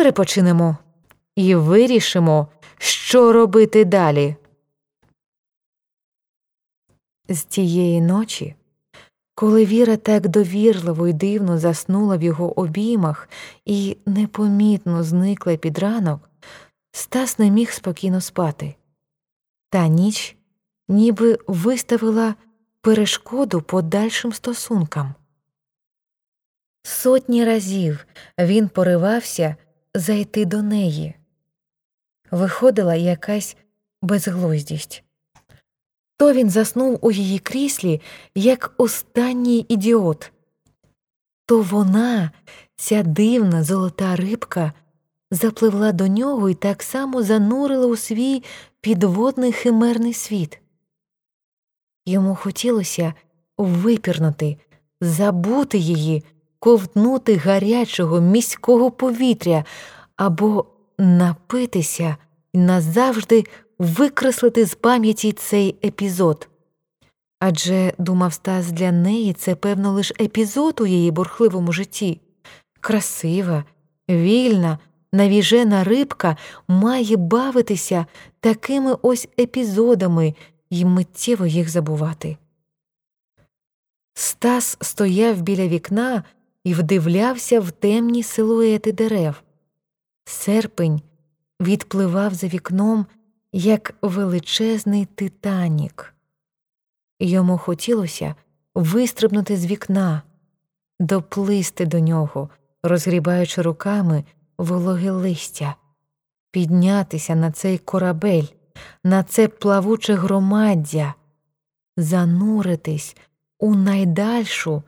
перепочинемо і вирішимо, що робити далі. З тієї ночі, коли Віра так довірливо й дивно заснула в його обіймах і непомітно зникла під ранок, Стас не міг спокійно спати. Та ніч ніби виставила перешкоду подальшим стосункам. Сотні разів він поривався зайти до неї. Виходила якась безглуздість. То він заснув у її кріслі, як останній ідіот, то вона, ця дивна золота рибка, запливла до нього і так само занурила у свій підводний химерний світ. Йому хотілося випірнути, забути її, ковтнути гарячого міського повітря або напитися і назавжди викреслити з пам'яті цей епізод. Адже, думав Стас, для неї це, певно, лише епізод у її бурхливому житті. Красива, вільна, навіжена рибка має бавитися такими ось епізодами і миттєво їх забувати. Стас стояв біля вікна і вдивлявся в темні силуети дерев. Серпень відпливав за вікном, як величезний титанік. Йому хотілося вистрибнути з вікна, доплисти до нього, розгрібаючи руками вологе листя, піднятися на цей корабель, на це плавуче громаддя, зануритись у найдальшу,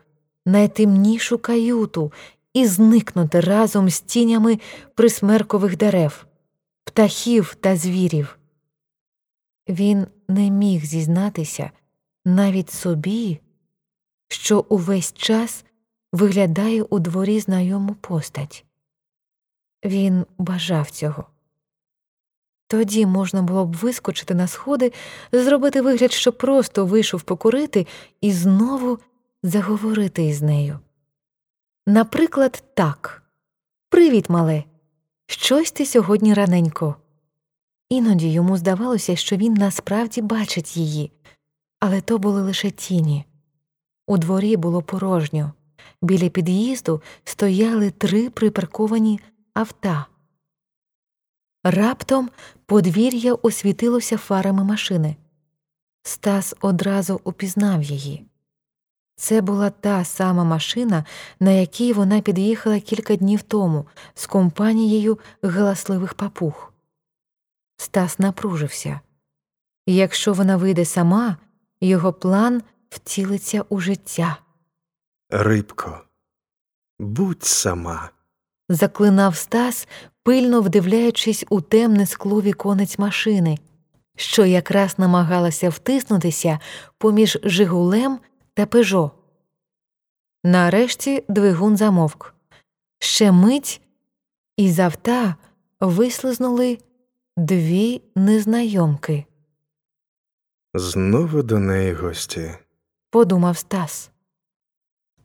найтемнішу каюту і зникнути разом з тінями присмеркових дерев, птахів та звірів. Він не міг зізнатися навіть собі, що увесь час виглядає у дворі знайому постать. Він бажав цього. Тоді можна було б вискочити на сходи, зробити вигляд, що просто вийшов покурити, і знову заговорити із нею. Наприклад, так Привіт, мале. Щось ти сьогодні раненько. Іноді йому здавалося, що він насправді бачить її, але то були лише тіні. У дворі було порожньо. Біля під'їзду стояли три припарковані авта. Раптом подвір'я освітилося фарами машини. Стас одразу упізнав її. Це була та сама машина, на якій вона під'їхала кілька днів тому з компанією галасливих папуг. Стас напружився. Якщо вона вийде сама, його план втілиться у життя. Рибко, будь сама. Заклинав Стас, пильно вдивляючись у темне скло віконець машини, що якраз намагалася втиснутися поміж Жигулем та Пежо. Нарешті двигун замовк. Ще мить із авта вислизнули дві незнайомки. Знову до неї гості. Подумав Стас.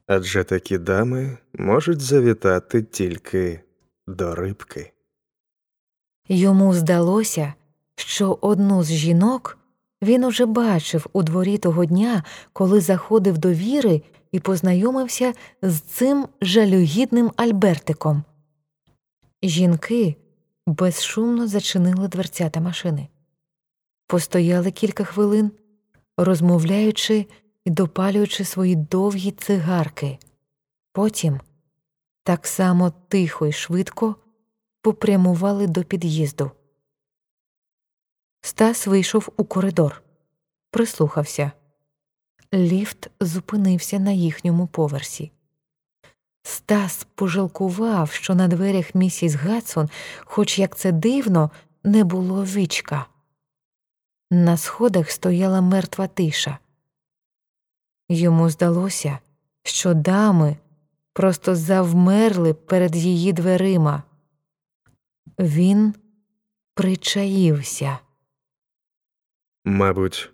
Адже такі дами можуть завітати тільки до рибки. Йому здалося, що одну з жінок він уже бачив у дворі того дня, коли заходив до віри і познайомився з цим жалюгідним Альбертиком. Жінки безшумно зачинили дверцята машини. Постояли кілька хвилин, розмовляючи і допалюючи свої довгі цигарки. Потім так само тихо і швидко попрямували до під'їзду. Стас вийшов у коридор, прислухався. Ліфт зупинився на їхньому поверсі. Стас пожалкував, що на дверях місіс Гадсон, хоч як це дивно, не було вічка. На сходах стояла мертва тиша. Йому здалося, що дами просто завмерли перед її дверима. Він причаївся. Мабуть,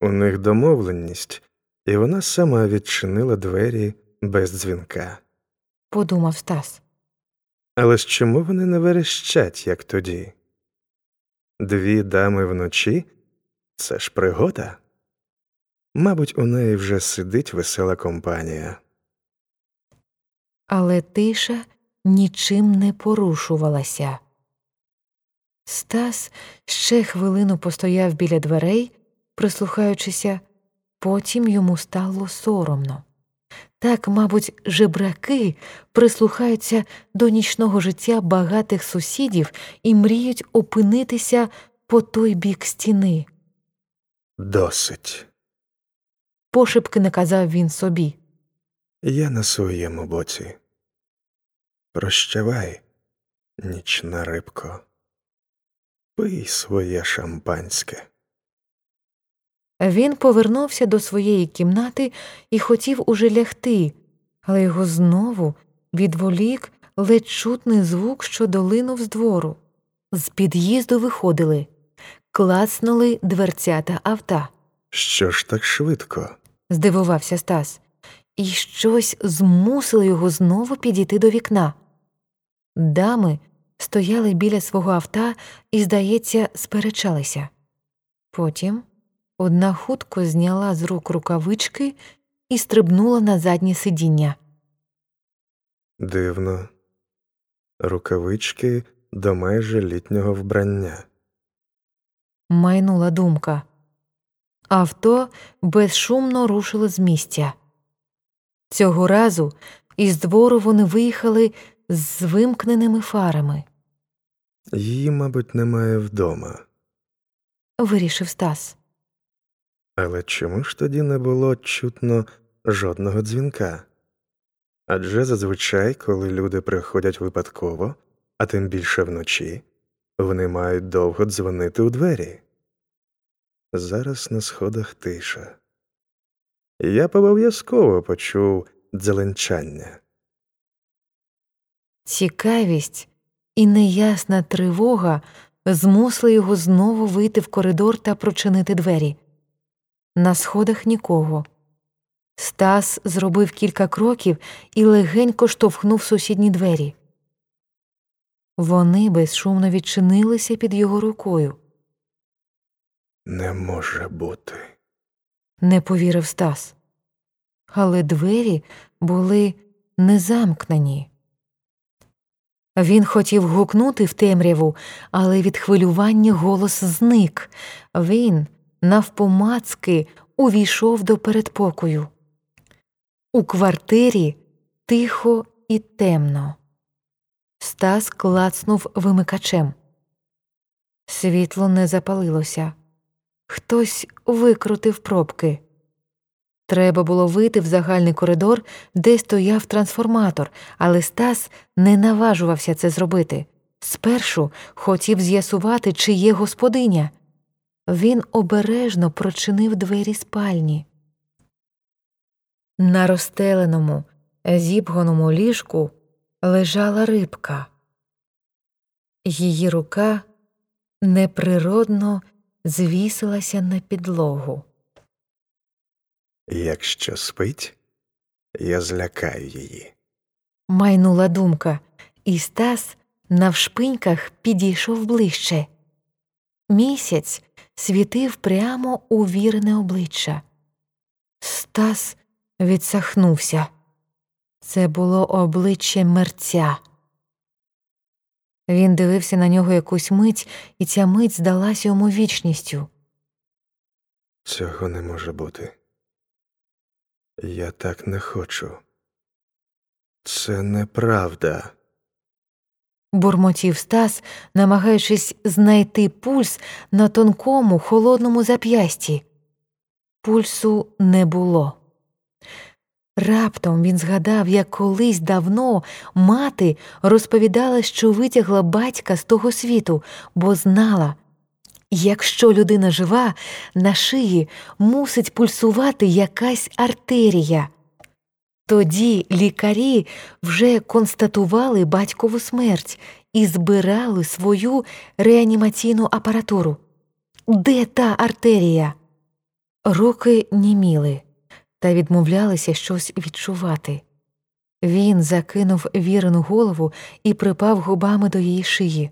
у них домовленість, і вона сама відчинила двері без дзвінка. Подумав Стас. Але ж чому вони не верещать, як тоді? Дві дами вночі це ж пригода. Мабуть, у неї вже сидить весела компанія. Але тиша нічим не порушувалася. Стас ще хвилину постояв біля дверей, прислухаючися, потім йому стало соромно. Так, мабуть, жебраки прислухаються до нічного життя багатих сусідів і мріють опинитися по той бік стіни. Досить. Пошепки наказав він собі. Я на своєму боці. Прощавай, нічна рибко. Пий своє шампанське. Він повернувся до своєї кімнати і хотів уже лягти, але його знову відволік ледь чутний звук, що долинув з двору. З під'їзду виходили, клацнули дверцята авта. Що ж так швидко? здивувався Стас, і щось змусило його знову підійти до вікна. Дами стояли біля свого авта і, здається, сперечалися. Потім одна хутко зняла з рук рукавички і стрибнула на заднє сидіння. Дивно. Рукавички до майже літнього вбрання. Майнула думка. Авто безшумно рушило з місця. Цього разу із двору вони виїхали з вимкненими фарами, Її, мабуть, немає вдома. вирішив Стас. Але чому ж тоді не було чутно жодного дзвінка? Адже зазвичай, коли люди приходять випадково, а тим більше вночі, вони мають довго дзвонити у двері. Зараз на сходах тиша. Я обов'язково почув дзеленчання. Цікавість і неясна тривога змусили його знову вийти в коридор та прочинити двері. На сходах нікого. Стас зробив кілька кроків і легенько штовхнув сусідні двері. Вони безшумно відчинилися під його рукою. Не може бути. Не повірив Стас. Але двері були не замкнені. Він хотів гукнути в темряву, але від хвилювання голос зник. Він навпомацки увійшов до передпокою. У квартирі тихо і темно. Стас клацнув вимикачем. Світло не запалилося. Хтось викрутив пробки. Треба було вийти в загальний коридор, де стояв трансформатор, але Стас не наважувався це зробити. Спершу хотів з'ясувати, чи є господиня. Він обережно прочинив двері спальні. На розстеленому, зібганому ліжку лежала рибка. Її рука неприродно звісилася на підлогу. Якщо спить, я злякаю її. Майнула думка, і Стас навшпиньках підійшов ближче. Місяць світив прямо у вірене обличчя. Стас відсахнувся. Це було обличчя мерця. Він дивився на нього якусь мить, і ця мить здалася йому вічністю. Цього не може бути. Я так не хочу. Це неправда. бурмотів Стас, намагаючись знайти пульс на тонкому холодному зап'ясті. Пульсу не було. Раптом він згадав, як колись давно мати розповідала, що витягла батька з того світу, бо знала, якщо людина жива, на шиї мусить пульсувати якась артерія. Тоді лікарі вже констатували батькову смерть і збирали свою реанімаційну апаратуру. Де та артерія? Руки німіли та відмовлялися щось відчувати. Він закинув вірену голову і припав губами до її шиї.